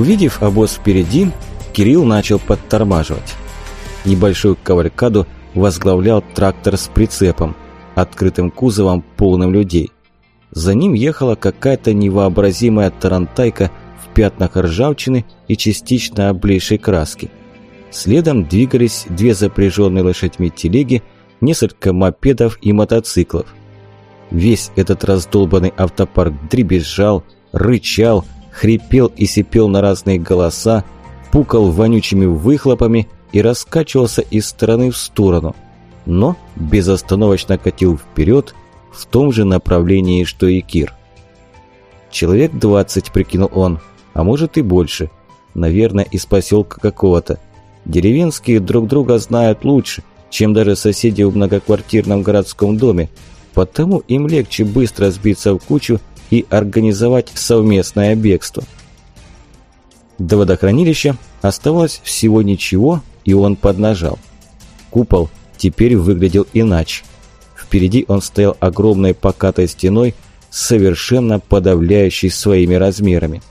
Увидев обоз впереди, Кирилл начал подтормаживать. Небольшую кавалькаду возглавлял трактор с прицепом, открытым кузовом, полным людей. За ним ехала какая-то невообразимая тарантайка в пятнах ржавчины и частично облейшей краски. Следом двигались две запряженные лошадьми телеги, несколько мопедов и мотоциклов. Весь этот раздолбанный автопарк дребезжал, рычал, хрипел и сипел на разные голоса, пукал вонючими выхлопами и раскачивался из стороны в сторону, но безостановочно катил вперед в том же направлении, что и Кир. «Человек двадцать», – прикинул он, – «а может и больше. Наверное, из поселка какого-то. Деревенские друг друга знают лучше, чем даже соседи в многоквартирном городском доме, потому им легче быстро сбиться в кучу и организовать совместное бегство. До водохранилища оставалось всего ничего, и он поднажал. Купол теперь выглядел иначе. Впереди он стоял огромной покатой стеной, совершенно подавляющей своими размерами.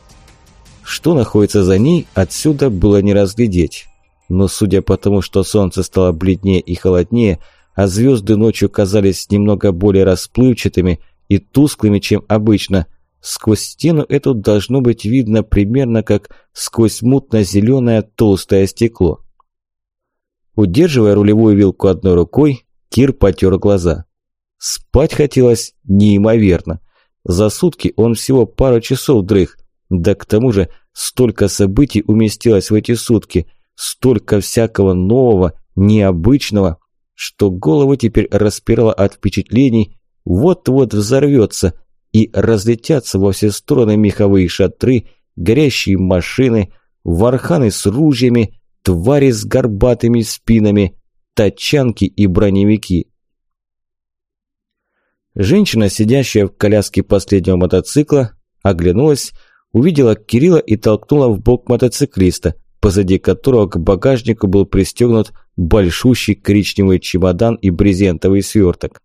Что находится за ней, отсюда было не разглядеть. Но судя по тому, что солнце стало бледнее и холоднее, а звезды ночью казались немного более расплывчатыми и тусклыми, чем обычно. Сквозь стену эту должно быть видно примерно как сквозь мутно-зеленое толстое стекло. Удерживая рулевую вилку одной рукой, Кир потер глаза. Спать хотелось неимоверно. За сутки он всего пару часов дрых, да к тому же столько событий уместилось в эти сутки, столько всякого нового, необычного, что голову теперь распирало от впечатлений вот-вот взорвется, и разлетятся во все стороны меховые шатры, горящие машины, варханы с ружьями, твари с горбатыми спинами, тачанки и броневики. Женщина, сидящая в коляске последнего мотоцикла, оглянулась, увидела Кирилла и толкнула в бок мотоциклиста, позади которого к багажнику был пристегнут большущий коричневый чемодан и брезентовый сверток.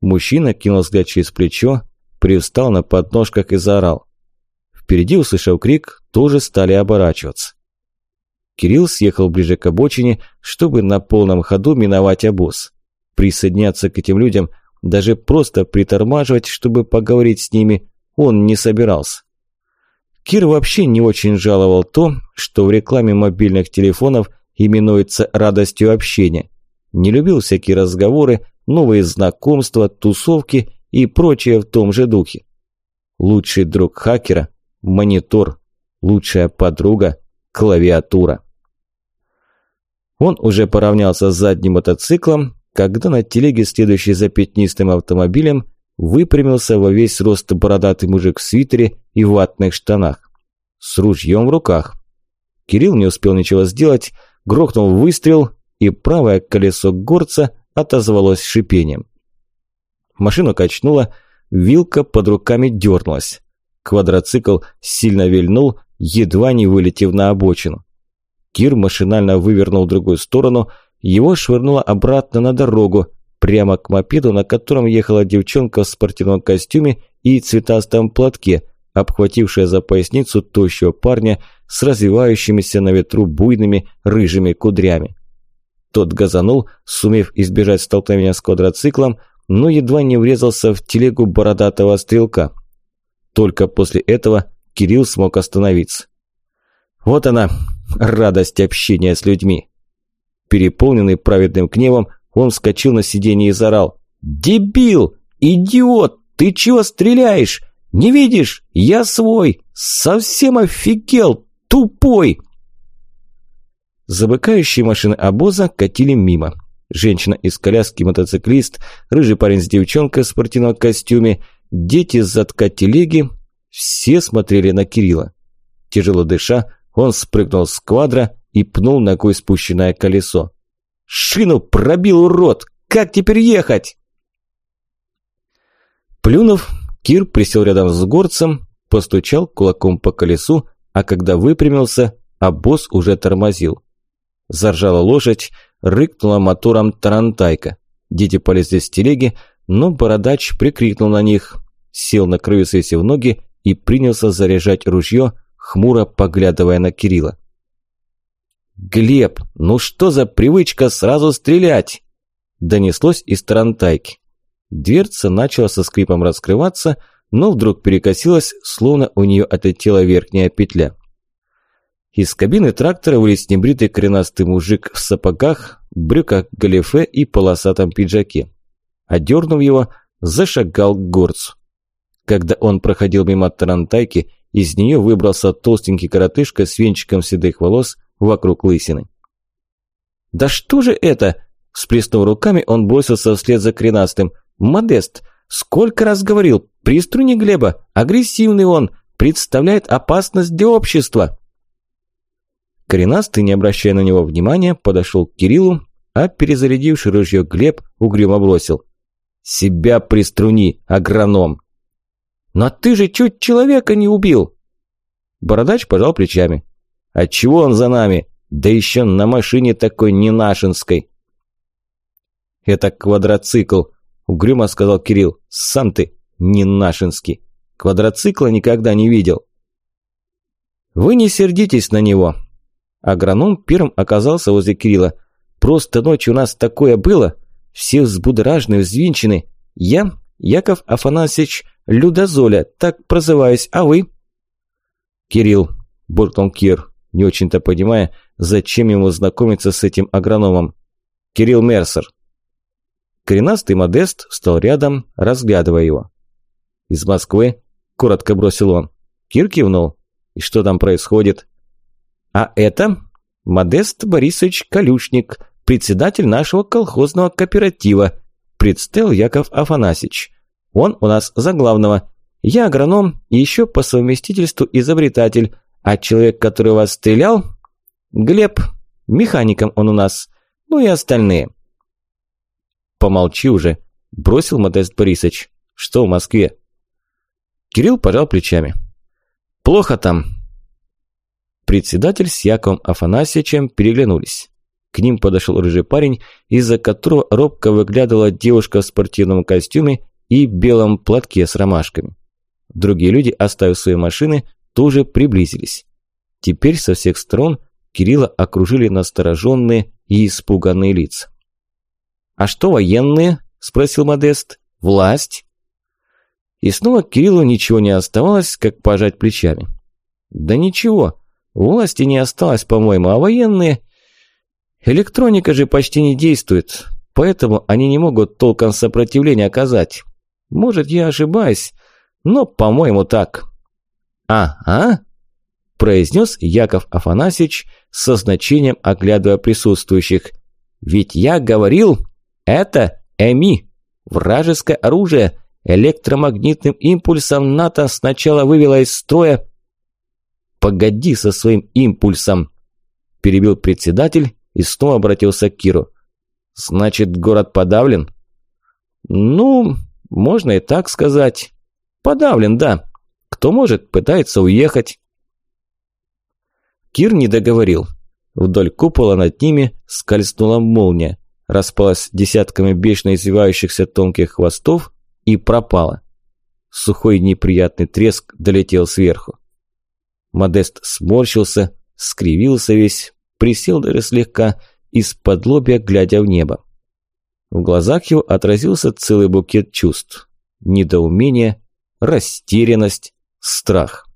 Мужчина кинул взгляд через плечо, привстал на подножках и заорал. Впереди, услышав крик, тоже стали оборачиваться. Кирилл съехал ближе к обочине, чтобы на полном ходу миновать обоз. Присоединяться к этим людям, даже просто притормаживать, чтобы поговорить с ними, он не собирался. Кир вообще не очень жаловал то, что в рекламе мобильных телефонов именуется радостью общения. Не любил всякие разговоры, новые знакомства, тусовки и прочее в том же духе. Лучший друг хакера – монитор, лучшая подруга – клавиатура. Он уже поравнялся с задним мотоциклом, когда на телеге, следующей за пятнистым автомобилем, выпрямился во весь рост бородатый мужик в свитере и ватных штанах. С ружьем в руках. Кирилл не успел ничего сделать, грохнул выстрел, и правое колесо горца отозвалось шипением. Машину качнуло, вилка под руками дернулась. Квадроцикл сильно вильнул, едва не вылетев на обочину. Кир машинально вывернул в другую сторону, его швырнуло обратно на дорогу, прямо к мопеду, на котором ехала девчонка в спортивном костюме и цветастом платке, обхватившая за поясницу тощего парня с развивающимися на ветру буйными рыжими кудрями. Тот газанул, сумев избежать столкновения с квадроциклом, но едва не врезался в телегу бородатого стрелка. Только после этого Кирилл смог остановиться. Вот она, радость общения с людьми. Переполненный праведным гневом, он вскочил на сиденье и заорал. «Дебил! Идиот! Ты чего стреляешь? Не видишь? Я свой! Совсем офигел! Тупой!» Замыкающие машины обоза катили мимо. Женщина из коляски, мотоциклист, рыжий парень с девчонкой в спортивном костюме, дети с задка телеги – все смотрели на Кирилла. Тяжело дыша, он спрыгнул с квадра и пнул ногой спущенное колесо. «Шину пробил, урод! Как теперь ехать?» Плюнув, Кир присел рядом с горцем, постучал кулаком по колесу, а когда выпрямился, обоз уже тормозил. Заржала лошадь, рыкнула мотором тарантайка. Дети полезли с телеги, но бородач прикрикнул на них, сел на краю, свесив ноги и принялся заряжать ружье, хмуро поглядывая на Кирилла. «Глеб, ну что за привычка сразу стрелять?» Донеслось из тарантайки. Дверца начала со скрипом раскрываться, но вдруг перекосилась, словно у нее отлетела верхняя петля. Из кабины трактора вылез небритый коренастый мужик в сапогах, брюках галифе и полосатом пиджаке. Одернув его, зашагал к горцу. Когда он проходил мимо тарантайки, из нее выбрался толстенький коротышка с венчиком седых волос вокруг лысины. «Да что же это?» – всплеснув руками, он бросился вслед за кренастым. «Модест, сколько раз говорил, приструни Глеба, агрессивный он, представляет опасность для общества!» Коренастый, не обращая на него внимания, подошел к Кириллу, а перезарядивший ружье Глеб угрюмо бросил. «Себя приструни, агроном!» «Но ты же чуть человека не убил!» Бородач пожал плечами. «Отчего он за нами? Да еще на машине такой ненашинской!» «Это квадроцикл», – угрюмо сказал Кирилл. «Сам ты ненашинский. Квадроцикла никогда не видел». «Вы не сердитесь на него», Агроном первым оказался возле Кирилла. «Просто ночью у нас такое было. Все взбудоражены, взвинчены. Я, Яков Афанасьевич Людозоля, так прозываюсь, а вы?» «Кирилл», – буркнул Кир, не очень-то понимая, зачем ему знакомиться с этим агрономом. «Кирилл Мерсер». Коренастый Модест встал рядом, разглядывая его. «Из Москвы?» – коротко бросил он. Кир кивнул. «И что там происходит?» А это Модест Борисович Калюшник, председатель нашего колхозного кооператива, представил Яков Афанасьевич. Он у нас за главного. Я агроном и еще по совместительству изобретатель, а человек, который вас стрелял, Глеб, механиком он у нас, ну и остальные. Помолчи уже, бросил Модест Борисович. Что в Москве? Кирилл пожал плечами. Плохо там, Председатель с Яковом Афанасьевичем переглянулись. К ним подошел рыжий парень, из-за которого робко выглядывала девушка в спортивном костюме и белом платке с ромашками. Другие люди, оставив свои машины, тоже приблизились. Теперь со всех сторон Кирилла окружили настороженные и испуганные лица. «А что военные?» – спросил Модест. «Власть?» И снова Кириллу ничего не оставалось, как пожать плечами. «Да ничего, Власти не осталось, по-моему, а военные... Электроника же почти не действует, поэтому они не могут толком сопротивления оказать. Может, я ошибаюсь, но, по-моему, так. «А-а?» – произнес Яков Афанасьевич со значением оглядывая присутствующих. «Ведь я говорил, это ЭМИ, вражеское оружие, электромагнитным импульсом НАТО сначала вывело из строя погоди со своим импульсом!» Перебил председатель и снова обратился к Киру. «Значит, город подавлен?» «Ну, можно и так сказать. Подавлен, да. Кто может, пытается уехать». Кир не договорил. Вдоль купола над ними скользнула молния, распалась десятками бешено извивающихся тонких хвостов и пропала. Сухой неприятный треск долетел сверху. Модест сморщился, скривился весь, присел даже слегка, из-под лобья глядя в небо. В глазах его отразился целый букет чувств. Недоумение, растерянность, страх.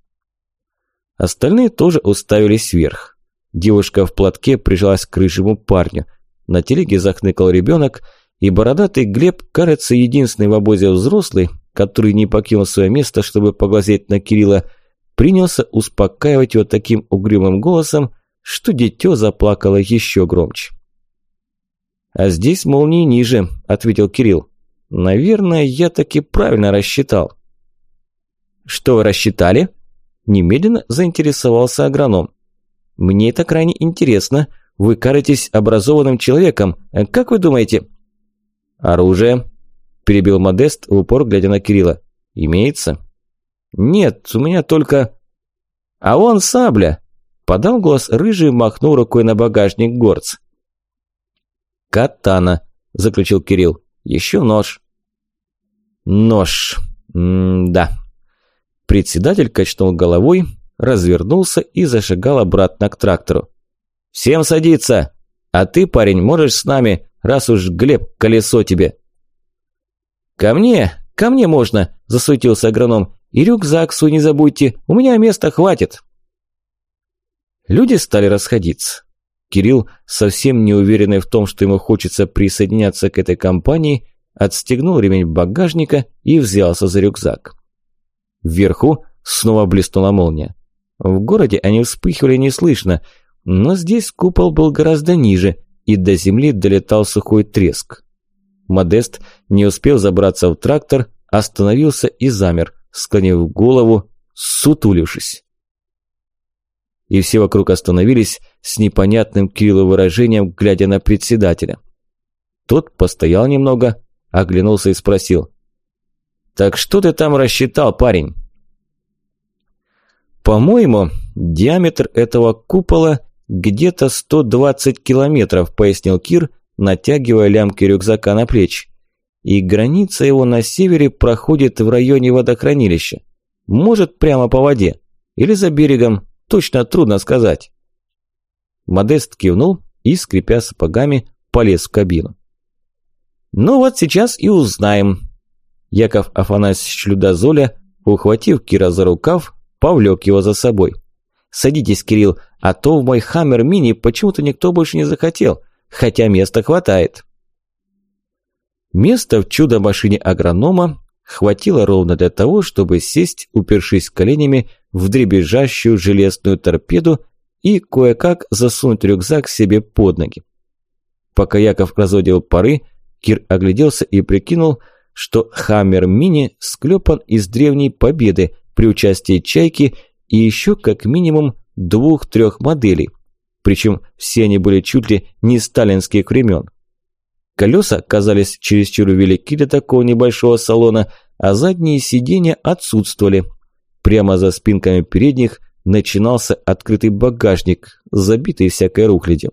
Остальные тоже уставились вверх. Девушка в платке прижалась к рыжему парню. На телеге захныкал ребенок, и бородатый Глеб, кажется, единственный в обозе взрослый, который не покинул свое место, чтобы поглазеть на Кирилла, принялся успокаивать его таким угрюмым голосом, что дитё заплакало еще громче. «А здесь молнии ниже», – ответил Кирилл. «Наверное, я таки правильно рассчитал». «Что вы рассчитали?» – немедленно заинтересовался агроном. «Мне это крайне интересно. Вы кажетесь образованным человеком. Как вы думаете?» «Оружие», – перебил Модест в упор, глядя на Кирилла. «Имеется?» «Нет, у меня только...» «А он сабля!» Подал голос рыжий, махнул рукой на багажник горц. «Катана», – заключил Кирилл. «Еще нож». «Нож. М-да». Председатель качнул головой, развернулся и зашагал обратно к трактору. «Всем садиться! А ты, парень, можешь с нами, раз уж Глеб колесо тебе!» «Ко мне, ко мне можно!» – засуетился агроном. «И рюкзак свой не забудьте, у меня места хватит!» Люди стали расходиться. Кирилл, совсем не уверенный в том, что ему хочется присоединяться к этой компании, отстегнул ремень багажника и взялся за рюкзак. Вверху снова блеснула молния. В городе они вспыхивали неслышно, но здесь купол был гораздо ниже, и до земли долетал сухой треск. Модест, не успев забраться в трактор, остановился и замер, склонив голову, сутулившись и все вокруг остановились с непонятным Кириллу выражением, глядя на председателя. Тот постоял немного, оглянулся и спросил. «Так что ты там рассчитал, парень?» «По-моему, диаметр этого купола где-то 120 километров», пояснил Кир, натягивая лямки рюкзака на плечи. «И граница его на севере проходит в районе водохранилища. Может, прямо по воде. Или за берегом, Точно трудно сказать. Модест кивнул и, скрипя сапогами, полез в кабину. Ну вот сейчас и узнаем. Яков Афанасьевич Людозоля, ухватив Кира за рукав, повлек его за собой. «Садитесь, Кирилл, а то в мой Хаммер Мини почему-то никто больше не захотел, хотя места хватает». Места в чудо-машине агронома хватило ровно для того, чтобы сесть, упершись коленями в дребезжащую железную торпеду и кое-как засунуть рюкзак себе под ноги. Пока Яков разводил пары, Кир огляделся и прикинул, что «Хаммер Мини» склепан из древней победы при участии «Чайки» и еще как минимум двух-трех моделей, причем все они были чуть ли не сталинских времен. Колеса казались чересчур велики для такого небольшого салона, а задние сиденья отсутствовали. Прямо за спинками передних начинался открытый багажник, забитый всякой рухлядью.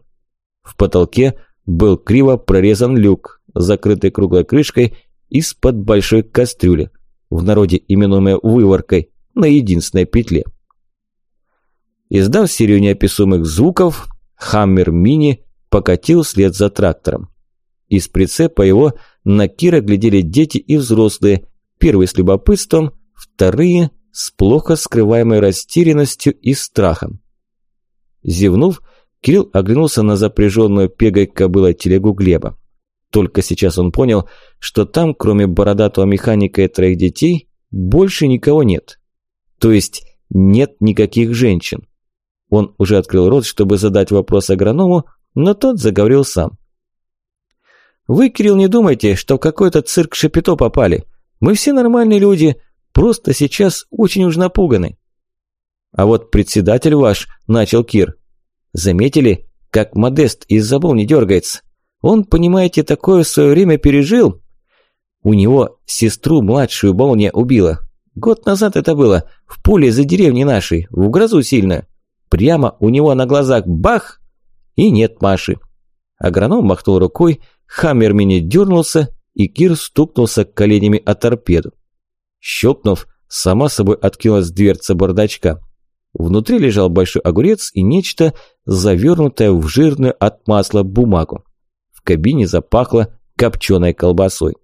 В потолке был криво прорезан люк, закрытый круглой крышкой из-под большой кастрюли, в народе именуемой выворкой, на единственной петле. Издав серию неописуемых звуков, Хаммер Мини покатил вслед за трактором. Из прицепа его на Кира глядели дети и взрослые, первые с любопытством, вторые с плохо скрываемой растерянностью и страхом. Зевнув, Кирилл оглянулся на запряженную пегой кобылой телегу Глеба. Только сейчас он понял, что там, кроме бородатого механика и троих детей, больше никого нет. То есть нет никаких женщин. Он уже открыл рот, чтобы задать вопрос агроному, но тот заговорил сам. Вы, Кирилл, не думайте, что в какой-то цирк Шапито попали. Мы все нормальные люди, просто сейчас очень уж напуганы. А вот председатель ваш, начал Кир. Заметили, как Модест из забыл не дергается? Он, понимаете, такое в свое время пережил. У него сестру младшую молния убила. Год назад это было, в поле за деревней нашей, в грозу сильно. Прямо у него на глазах бах! И нет Маши. Агроном махнул рукой, Хаммер мини дернулся, и Кир стукнулся коленями о торпеду. Щелкнув, сама собой откинулась дверца бардачка. Внутри лежал большой огурец и нечто, завернутое в жирную от масла бумагу. В кабине запахло копченой колбасой.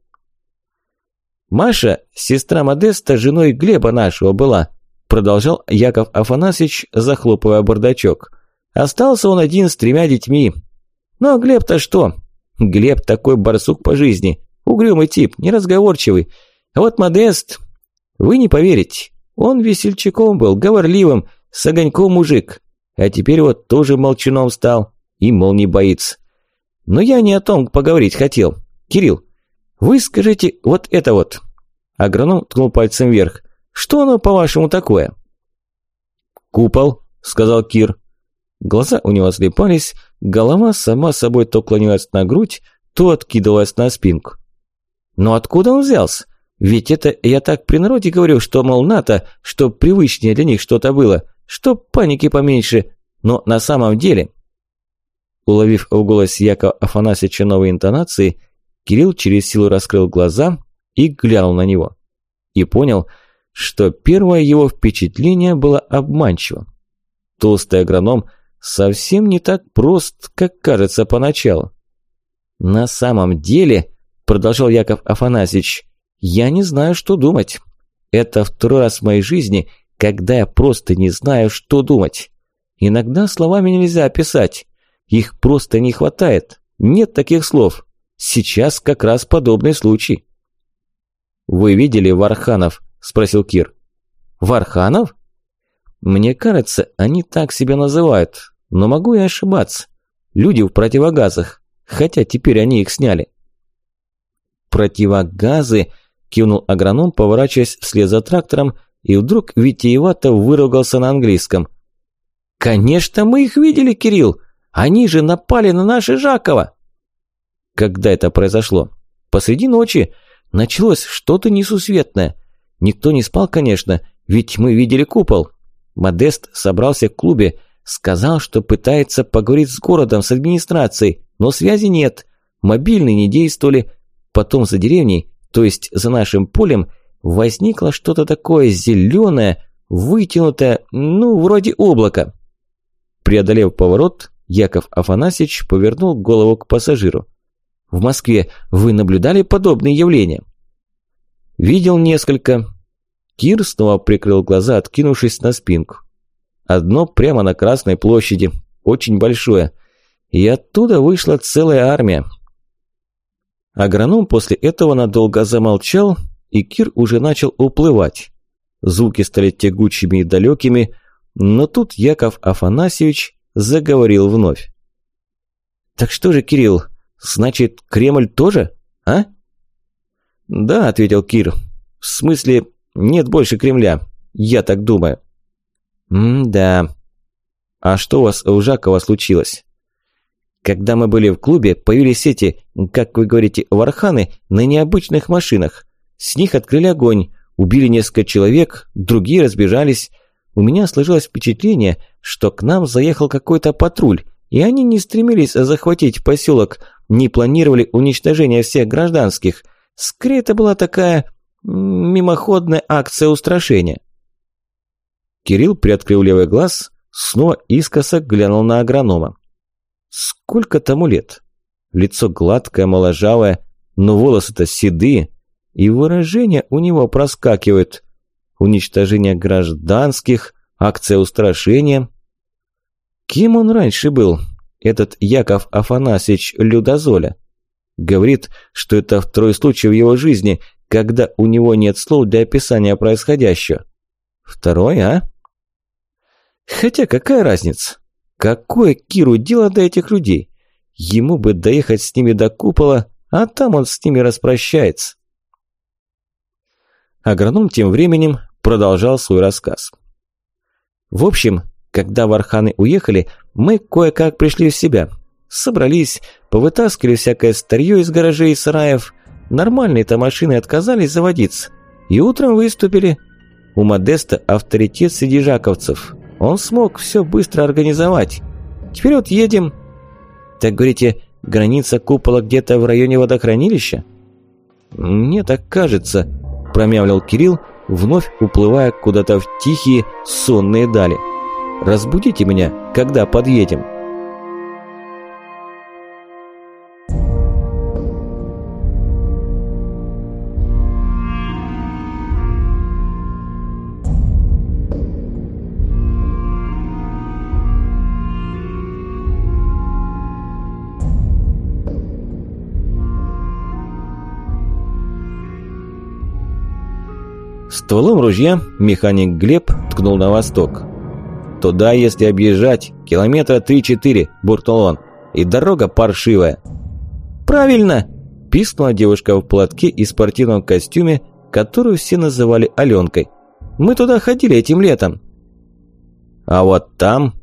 «Маша, сестра Модеста, женой Глеба нашего была», продолжал Яков Афанасьевич, захлопывая бардачок. «Остался он один с тремя детьми. Ну а Глеб-то что? Глеб такой барсук по жизни, угрюмый тип, неразговорчивый. А вот Модест, вы не поверите, он весельчаком был, говорливым, с огоньком мужик. А теперь вот тоже молчуном стал и, мол, не боится. Но я не о том поговорить хотел. Кирилл, вы скажите вот это вот. Агроном ткнул пальцем вверх. Что оно, по-вашему, такое? Купол, сказал Кир. Глаза у него слепались, голова сама собой то клонилась на грудь, то откидывалась на спинку. Но откуда он взялся? Ведь это я так при народе говорю, что, мол, НАТО, чтоб привычнее для них что-то было, чтоб паники поменьше, но на самом деле... Уловив в голосе Якова Афанасьевича новые интонации, Кирилл через силу раскрыл глаза и глянул на него. И понял, что первое его впечатление было обманчиво. Толстый агроном совсем не так прост, как кажется поначалу. «На самом деле», – продолжал Яков Афанасьевич, – «я не знаю, что думать. Это второй раз в моей жизни, когда я просто не знаю, что думать. Иногда словами нельзя описать. Их просто не хватает. Нет таких слов. Сейчас как раз подобный случай». «Вы видели Варханов?» – спросил Кир. «Варханов?» «Мне кажется, они так себя называют, но могу я ошибаться. Люди в противогазах, хотя теперь они их сняли». «Противогазы?» – кивнул агроном, поворачиваясь вслед за трактором, и вдруг витиевато выругался на английском. «Конечно, мы их видели, Кирилл! Они же напали на наши Жакова!» Когда это произошло? Посреди ночи. Началось что-то несусветное. Никто не спал, конечно, ведь мы видели купол. Модест собрался в клубе, сказал, что пытается поговорить с городом, с администрацией, но связи нет. Мобильные не действовали. Потом за деревней, то есть за нашим полем, возникло что-то такое зеленое, вытянутое, ну, вроде облака. Преодолев поворот, Яков Афанасьевич повернул голову к пассажиру. В Москве вы наблюдали подобные явления? Видел несколько. Кир снова прикрыл глаза, откинувшись на спинку. Одно прямо на Красной площади, очень большое. И оттуда вышла целая армия. Агроном после этого надолго замолчал, и Кир уже начал уплывать. Звуки стали тягучими и далекими, но тут Яков Афанасьевич заговорил вновь. «Так что же, Кирилл, Значит, Кремль тоже, а? Да, ответил Кир. В смысле, нет больше Кремля. Я так думаю. М-да. А что у вас у Жакова случилось? Когда мы были в клубе, появились эти, как вы говорите, варханы на необычных машинах. С них открыли огонь, убили несколько человек, другие разбежались. У меня сложилось впечатление, что к нам заехал какой-то патруль, и они не стремились захватить поселок, не планировали уничтожение всех гражданских. Скорее, это была такая мимоходная акция устрашения. Кирилл приоткрыл левый глаз, снова искоса глянул на агронома. Сколько тому лет? Лицо гладкое, моложавое, но волосы-то седые, и выражения у него проскакивают. Уничтожение гражданских, акция устрашения. Кем он раньше был? этот Яков Афанасьевич Людозоля. Говорит, что это второй случай в его жизни, когда у него нет слов для описания происходящего. Второй, а? Хотя какая разница? Какое Киру дело до этих людей? Ему бы доехать с ними до купола, а там он с ними распрощается. Агроном тем временем продолжал свой рассказ. В общем, когда варханы уехали, мы кое-как пришли в себя. Собрались, повытаскивали всякое старье из гаражей и сараев. Нормальные-то машины отказались заводиться. И утром выступили. У Модеста авторитет среди жаковцев. Он смог все быстро организовать. Теперь вот едем. Так говорите, граница купола где-то в районе водохранилища? Мне так кажется, промямлил Кирилл, вновь уплывая куда-то в тихие сонные дали. Разбудите меня, когда подъедем». Стволом ружья механик Глеб ткнул на восток. Туда, если объезжать, километра три-четыре, буркнул он. И дорога паршивая. Правильно! Пискнула девушка в платке и спортивном костюме, которую все называли Аленкой. Мы туда ходили этим летом. А вот там...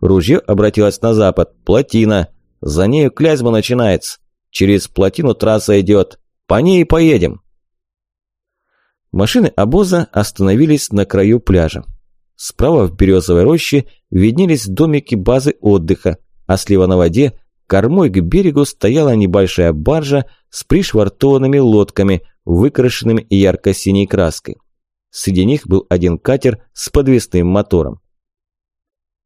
Ружье обратилось на запад. Плотина. За нею Клязьма начинается. Через плотину трасса идет. По ней поедем. Машины обоза остановились на краю пляжа. Справа в березовой роще виднелись домики базы отдыха, а слева на воде кормой к берегу стояла небольшая баржа с пришвартованными лодками, выкрашенными ярко-синей краской. Среди них был один катер с подвесным мотором.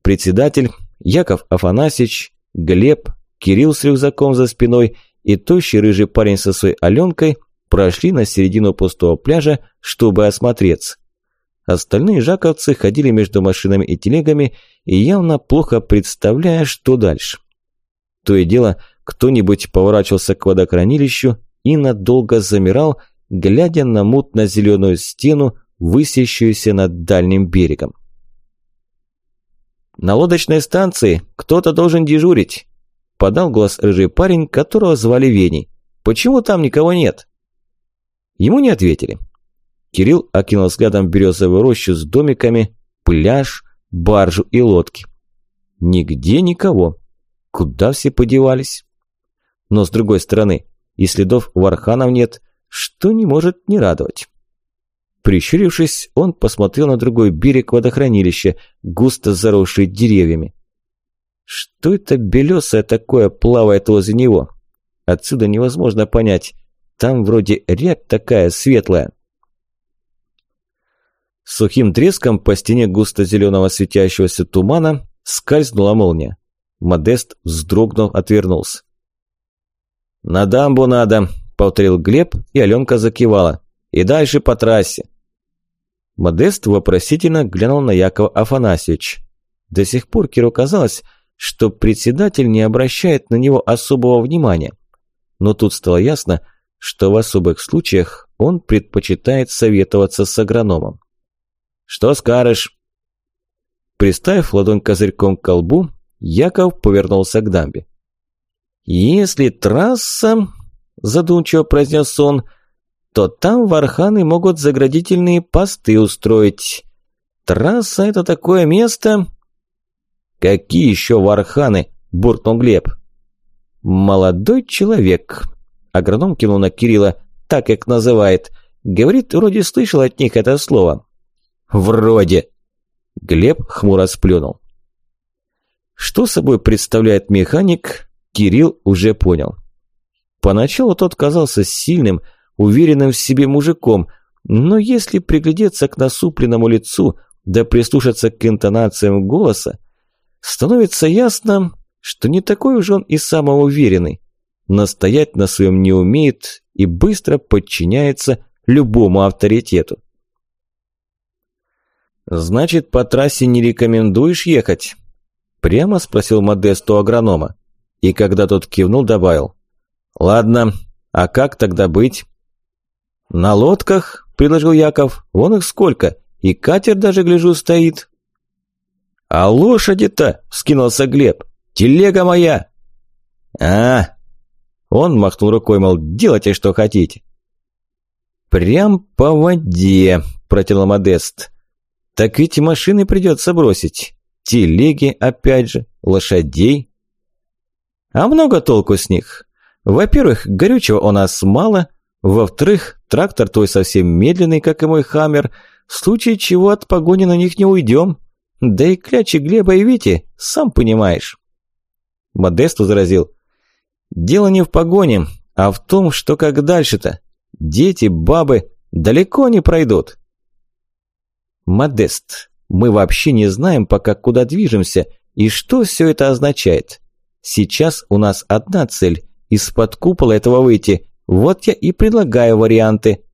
Председатель, Яков Афанасьевич, Глеб, Кирилл с рюкзаком за спиной и тощий рыжий парень со своей Аленкой прошли на середину пустого пляжа, чтобы осмотреться. Остальные жаковцы ходили между машинами и телегами и явно плохо представляя, что дальше. То и дело, кто-нибудь поворачивался к водохранилищу и надолго замирал, глядя на мутно-зеленую стену, высящуюся над дальним берегом. «На лодочной станции кто-то должен дежурить», – подал голос рыжий парень, которого звали Веней. «Почему там никого нет?» Ему не ответили. Кирилл окинул взглядом березовую рощу с домиками, пляж, баржу и лодки. Нигде никого. Куда все подевались? Но с другой стороны, и следов варханов нет, что не может не радовать. Прищурившись, он посмотрел на другой берег водохранилища, густо заросший деревьями. Что это белесое такое плавает возле него? Отсюда невозможно понять. Там вроде рябь такая светлая. Сухим треском по стене густо-зеленого светящегося тумана скользнула молния. Модест, вздрогнув, отвернулся. «На дамбу надо», – повторил Глеб, и Аленка закивала. «И дальше по трассе». Модест вопросительно глянул на Якова Афанасьевич. До сих пор Киру казалось, что председатель не обращает на него особого внимания. Но тут стало ясно, что в особых случаях он предпочитает советоваться с агрономом. Что скажешь?» Приставив ладонь козырьком к колбу, Яков повернулся к дамбе. «Если трасса...» – задумчиво произнес он – то там варханы могут заградительные посты устроить. Трасса – это такое место... «Какие еще варханы?» – буркнул Глеб. «Молодой человек», – агроном кинул на Кирилла, так как называет. Говорит, вроде слышал от них это слово. «Вроде». Глеб хмуро сплюнул. Что собой представляет механик, Кирилл уже понял. Поначалу тот казался сильным, уверенным в себе мужиком, но если приглядеться к насупленному лицу, да прислушаться к интонациям голоса, становится ясно, что не такой уж он и самоуверенный. Настоять на своем не умеет и быстро подчиняется любому авторитету. «Значит, по трассе не рекомендуешь ехать?» Прямо спросил Модесту агронома. И когда тот кивнул, добавил. «Ладно, а как тогда быть?» «На лодках?» – предложил Яков. «Вон их сколько! И катер даже, гляжу, стоит!» «А лошади-то!» – скинулся Глеб. «Телега моя!» «А!» Он махнул рукой, мол, делайте, что хотите. «Прям по воде!» – протянул Модест. «Так ведь машины придется бросить. Телеги, опять же, лошадей. А много толку с них. Во-первых, горючего у нас мало. Во-вторых, трактор твой совсем медленный, как и мой хаммер. В случае чего от погони на них не уйдем. Да и клячи Глеба и Вити, сам понимаешь. Модест возразил. Дело не в погоне, а в том, что как дальше-то. Дети, бабы далеко не пройдут. Модест, мы вообще не знаем пока, куда движемся и что все это означает. Сейчас у нас одна цель – из-под купола этого выйти. Вот я и предлагаю варианты.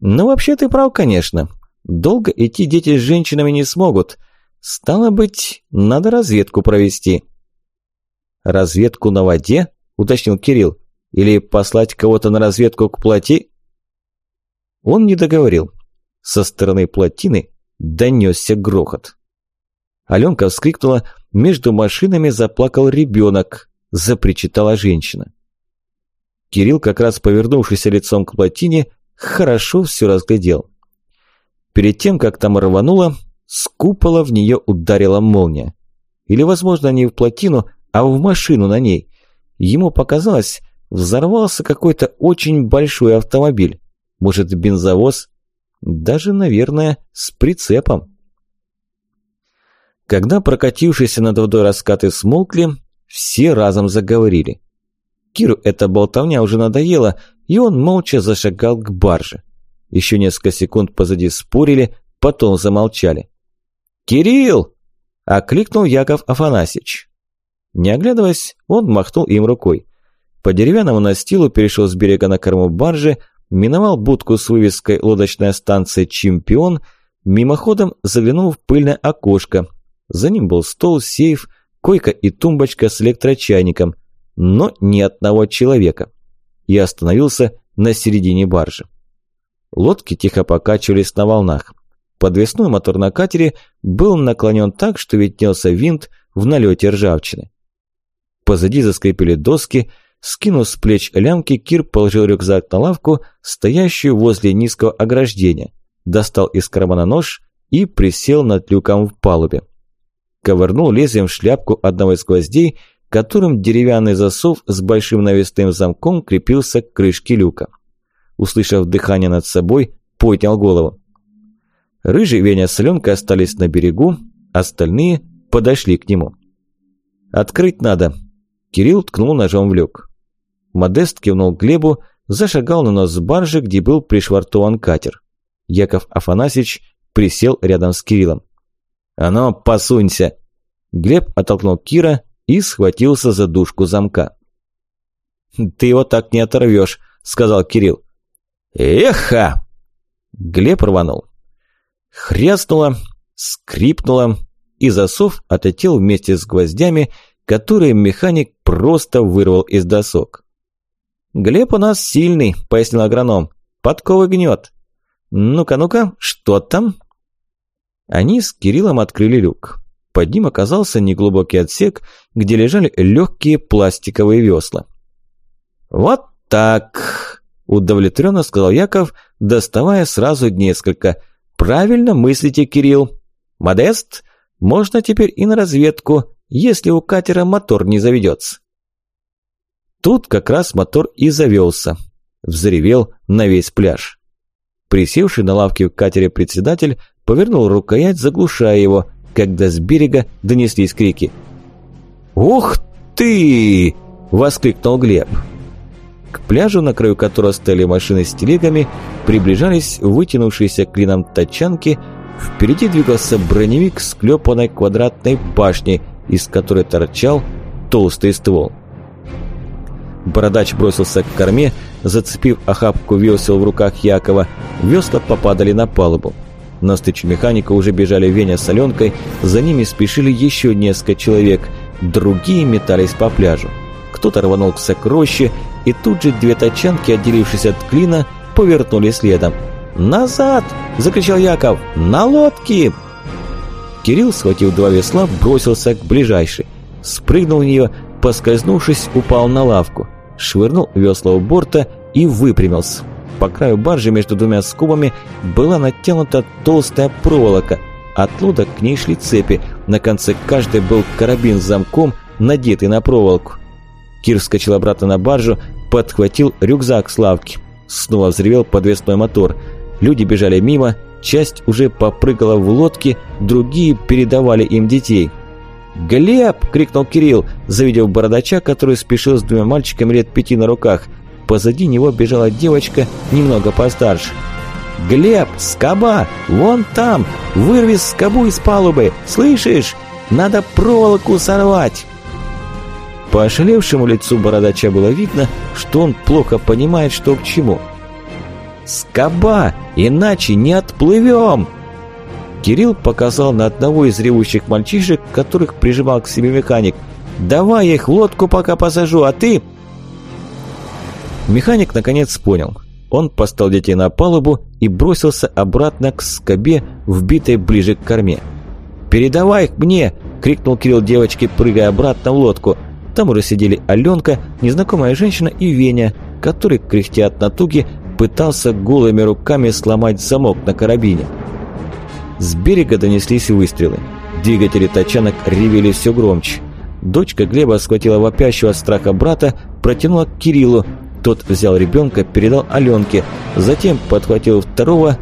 Но вообще ты прав, конечно. Долго идти дети с женщинами не смогут. Стало быть, надо разведку провести. «Разведку на воде?» – уточнил Кирилл. «Или послать кого-то на разведку к плоти?» Он не договорил. Со стороны плотины донесся грохот. Аленка вскрикнула, между машинами заплакал ребенок, запричитала женщина. Кирилл, как раз повернувшийся лицом к плотине, хорошо все разглядел. Перед тем, как там рвануло, с купола в нее ударила молния. Или, возможно, не в плотину, а в машину на ней. Ему показалось, взорвался какой-то очень большой автомобиль. Может, бензовоз даже, наверное, с прицепом. Когда прокатившиеся над водой раскаты смолкли, все разом заговорили. Киру эта болтовня уже надоела, и он молча зашагал к барже. Еще несколько секунд позади спорили, потом замолчали. «Кирилл!» – окликнул Яков Афанасьевич. Не оглядываясь, он махнул им рукой. По деревянному настилу перешел с берега на корму баржи, миновал будку с вывеской «Лодочная станция Чемпион», мимоходом заглянул в пыльное окошко. За ним был стол, сейф, койка и тумбочка с электрочайником, но ни одного человека. И остановился на середине баржи. Лодки тихо покачивались на волнах. Подвесной мотор на катере был наклонен так, что виднелся винт в налете ржавчины. Позади заскрипели доски, скинув с плеч лямки, Кир положил рюкзак на лавку, стоящую возле низкого ограждения, достал из кармана нож и присел над люком в палубе. Ковырнул лезвием шляпку одного из гвоздей, которым деревянный засов с большим навесным замком крепился к крышке люка. Услышав дыхание над собой, поднял голову. Рыжий Веня с Аленкой остались на берегу, остальные подошли к нему. «Открыть надо», Кирилл ткнул ножом в люк. Модест кивнул Глебу, зашагал на нос баржи, где был пришвартован катер. Яков Афанасьевич присел рядом с Кириллом. «А ну, посунься!» Глеб оттолкнул Кира и схватился за дужку замка. «Ты его так не оторвешь», — сказал Кирилл. «Эха!» Глеб рванул. Хряснуло, скрипнуло, и засов отлетел вместе с гвоздями, которые механик просто вырвал из досок. «Глеб у нас сильный», – пояснил агроном. «Подковы гнет». «Ну-ка, ну-ка, что там?» Они с Кириллом открыли люк. Под ним оказался неглубокий отсек, где лежали легкие пластиковые весла. «Вот так!» – удовлетворенно сказал Яков, доставая сразу несколько. «Правильно мыслите, Кирилл. Модест, можно теперь и на разведку если у катера мотор не заведется. Тут как раз мотор и завелся. Взревел на весь пляж. Присевший на лавке в катере председатель повернул рукоять, заглушая его, когда с берега донеслись крики. «Ух ты!» – воскликнул Глеб. К пляжу, на краю которого стояли машины с телегами, приближались вытянувшиеся клином тачанки. Впереди двигался броневик с клепанной квадратной башней – из которой торчал толстый ствол. Бородач бросился к корме, зацепив охапку весел в руках Якова. Весла попадали на палубу. На стычу механика уже бежали Веня с Аленкой, за ними спешили еще несколько человек, другие метались по пляжу. Кто-то рванул к сокровище, и тут же две тачанки, отделившись от клина, повернули следом. «Назад!» – закричал Яков. «На лодке!» Кирилл, схватив два весла, бросился к ближайшей. Спрыгнул в нее, поскользнувшись, упал на лавку. Швырнул весла у борта и выпрямился. По краю баржи между двумя скобами была натянута толстая проволока. От лодок к ней шли цепи. На конце каждой был карабин с замком, надетый на проволоку. Кир вскочил обратно на баржу, подхватил рюкзак с лавки. Снова взревел подвесной мотор. Люди бежали мимо, Часть уже попрыгала в лодке, другие передавали им детей. «Глеб!» – крикнул Кирилл, завидев бородача, который спешил с двумя мальчиками лет пяти на руках. Позади него бежала девочка, немного постарше. «Глеб! Скоба! Вон там! Вырви скобу из палубы! Слышишь? Надо проволоку сорвать!» По ошалевшему лицу бородача было видно, что он плохо понимает, что к чему – «Скоба! Иначе не отплывем!» Кирилл показал на одного из ревущих мальчишек, которых прижимал к себе механик. «Давай их в лодку пока посажу, а ты...» Механик наконец понял. Он поставил детей на палубу и бросился обратно к скобе, вбитой ближе к корме. «Передавай их мне!» – крикнул Кирилл девочке, прыгая обратно в лодку. Там уже сидели Аленка, незнакомая женщина и Веня, который, кряхтя от натуги, пытался голыми руками сломать замок на карабине. С берега донеслись выстрелы. Двигатели тачанок ревели все громче. Дочка Глеба схватила вопящего от страха брата, протянула к Кириллу. Тот взял ребенка, передал Аленке, затем подхватил второго.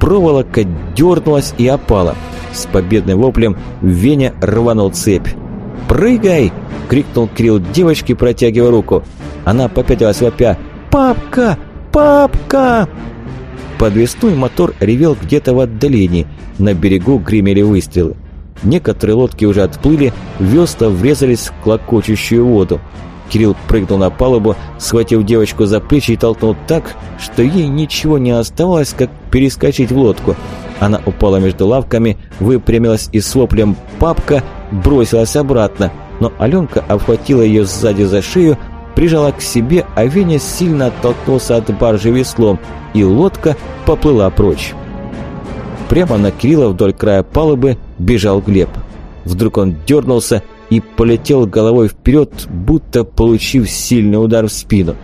Проволока дернулась и опала. С победным воплем Веня рванул цепь. «Прыгай!» – крикнул Кирилл девочке, протягивая руку. Она попятилась вопя. «Папка! «Папка!» Подвесной мотор ревел где-то в отдалении, на берегу гремели выстрелы. Некоторые лодки уже отплыли, весла врезались в клокочущую воду. Кирилл прыгнул на палубу, схватив девочку за плечи и толкнул так, что ей ничего не оставалось, как перескочить в лодку. Она упала между лавками, выпрямилась и с воплем «папка» бросилась обратно, но Аленка обхватила ее сзади за шею, прижала к себе, а Веня сильно оттолкнулся от баржи веслом, и лодка поплыла прочь. Прямо на Кирилла вдоль края палубы бежал Глеб. Вдруг он дернулся и полетел головой вперед, будто получив сильный удар в спину.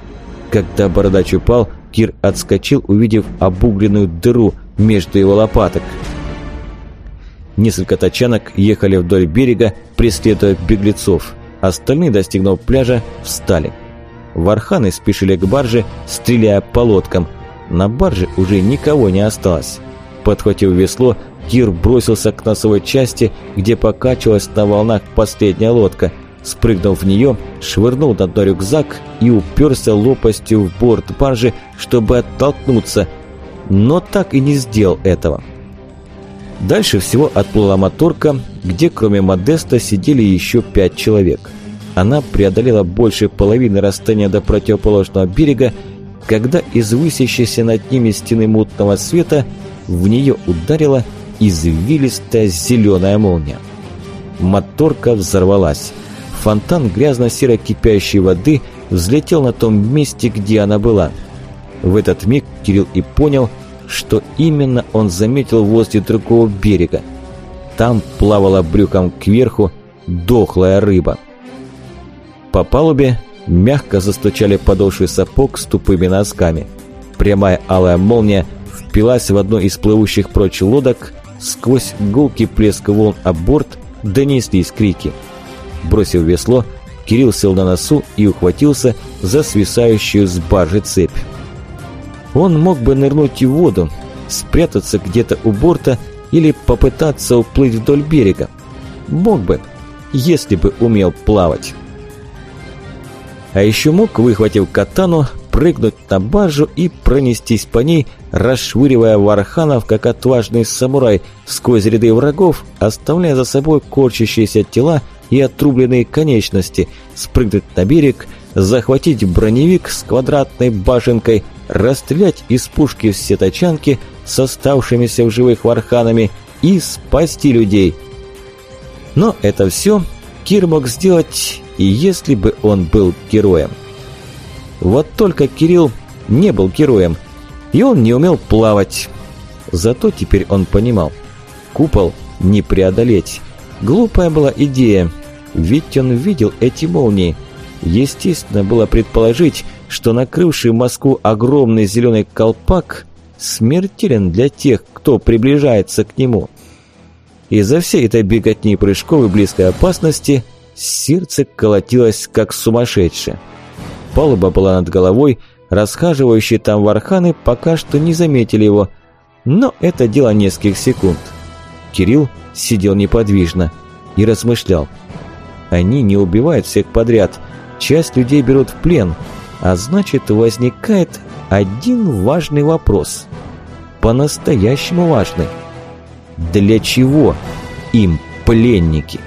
Когда бородач упал, Кир отскочил, увидев обугленную дыру между его лопаток. Несколько тачанок ехали вдоль берега, преследуя беглецов. Остальные, достигнув пляжа, встали. Варханы спешили к барже, стреляя по лодкам. На барже уже никого не осталось. Подхватив весло, Кир бросился к носовой части, где покачивалась на волнах последняя лодка. Спрыгнув в нее, швырнул на дно рюкзак и уперся лопастью в борт баржи, чтобы оттолкнуться, но так и не сделал этого. Дальше всего отплыла моторка, где кроме Модеста сидели еще пять человек. Она преодолела больше половины расстояния до противоположного берега, когда из высящейся над ними стены мутного света в нее ударила извилистая зеленая молния. Моторка взорвалась. Фонтан грязно-серо кипящей воды взлетел на том месте, где она была. В этот миг Кирилл и понял, что именно он заметил возле другого берега. Там плавала брюхом кверху дохлая рыба. По палубе мягко застучали подошвы сапог с тупыми носками. Прямая алая молния впилась в одну из плывущих прочь лодок, сквозь гулкий плеск волн об борт донеслись крики. Бросив весло, Кирилл сел на носу и ухватился за свисающую с баржи цепь. Он мог бы нырнуть в воду, спрятаться где-то у борта или попытаться уплыть вдоль берега. Мог бы, если бы умел плавать. А еще мог, выхватив катану, прыгнуть на баржу и пронестись по ней, расшвыривая варханов, как отважный самурай, сквозь ряды врагов, оставляя за собой корчащиеся тела и отрубленные конечности, спрыгнуть на берег, захватить броневик с квадратной башенкой, расстрелять из пушки все тачанки с оставшимися в живых варханами и спасти людей. Но это все Кир мог сделать, и если бы он был героем. Вот только Кирилл не был героем, и он не умел плавать. Зато теперь он понимал, купол не преодолеть. Глупая была идея, ведь он видел эти молнии. Естественно было предположить, что накрывший Москву огромный зеленый колпак смертелен для тех, кто приближается к нему. Из-за всей этой беготни прыжков и близкой опасности сердце колотилось как сумасшедшее. Палуба была над головой, расхаживающие там варханы пока что не заметили его, но это дело нескольких секунд. Кирилл сидел неподвижно и размышлял. Они не убивают всех подряд, часть людей берут в плен, а значит возникает один важный вопрос. По-настоящему важный. Для чего им пленники?